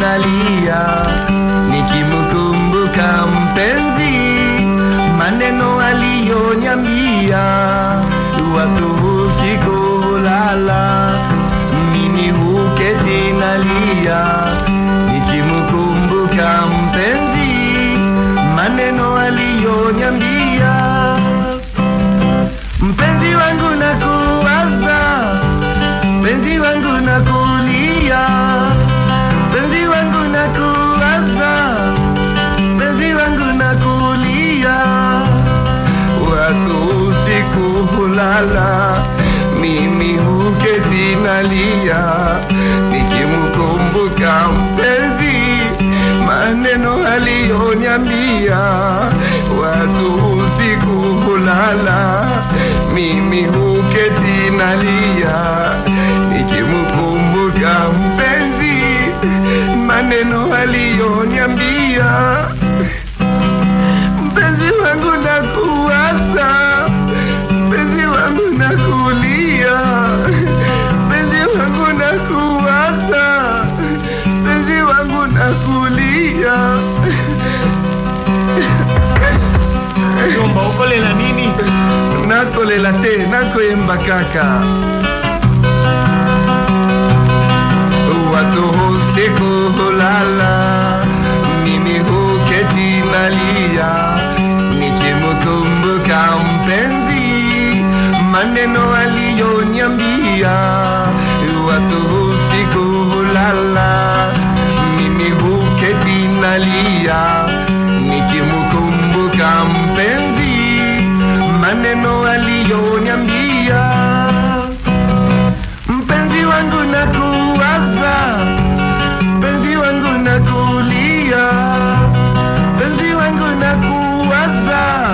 nalia nikimkumbuka mpenzi, maneno aliyoniambia watu sikulala, mimi huketi nalia nikimkumbuka mpenzi, maneno aliyoniambia. Mpenzi wangu nakuwaza, mpenzi wangu nakulia nakuwaza, mpenzi wangu nakulia watu usiku hulala, mimi huketi nalia nikimkumbuka mpenzi, maneno aliyoniambia. Watu usiku hulala, mimi huketi nalia maneno aliyoniambia mpenzi wangu nakuwaza, mpenzi wangu nakulia, mpenzi wangu nakuwaza, mpenzi wangu nakulia. Jomba, ukolela nini? nakolela te nakoyemba kaka usiku hulala, mimi huketi nalia nikimkumbuka mpenzi, maneno aliyoniambia. Watu usiku hulala, mimi huketi nalia nikimkumbuka mpenzi, maneno aliyoniambia. nakulia penzi wangu nakuwaza.